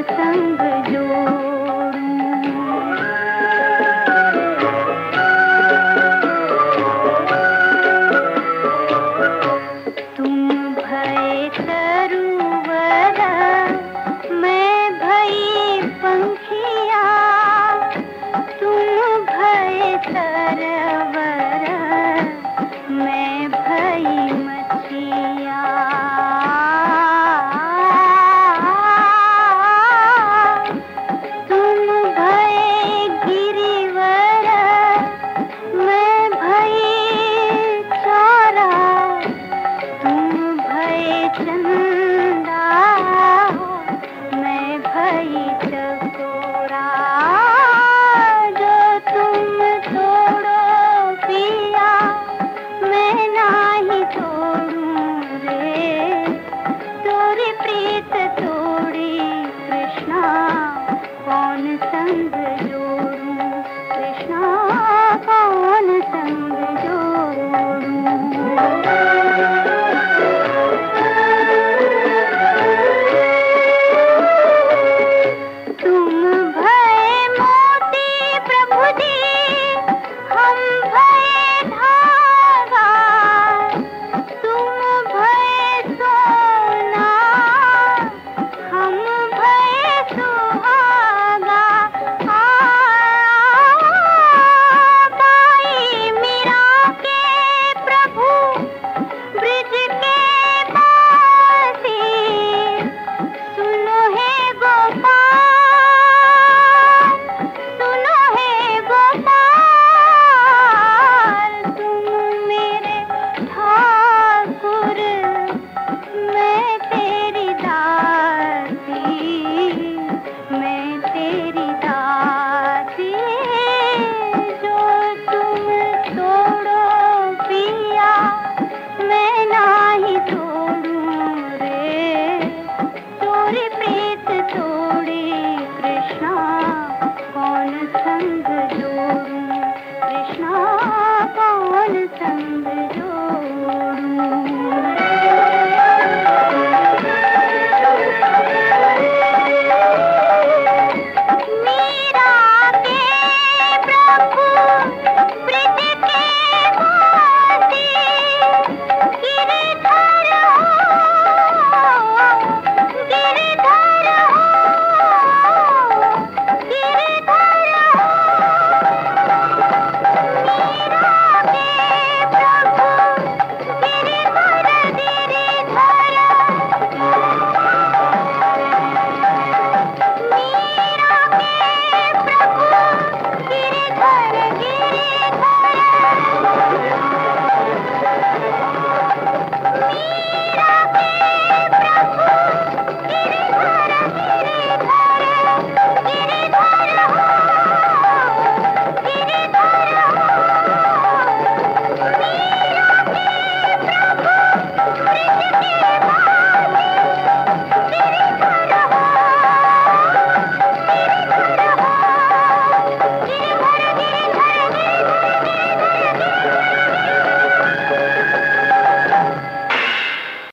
संग कृष्णा कौन संग जोड़ू।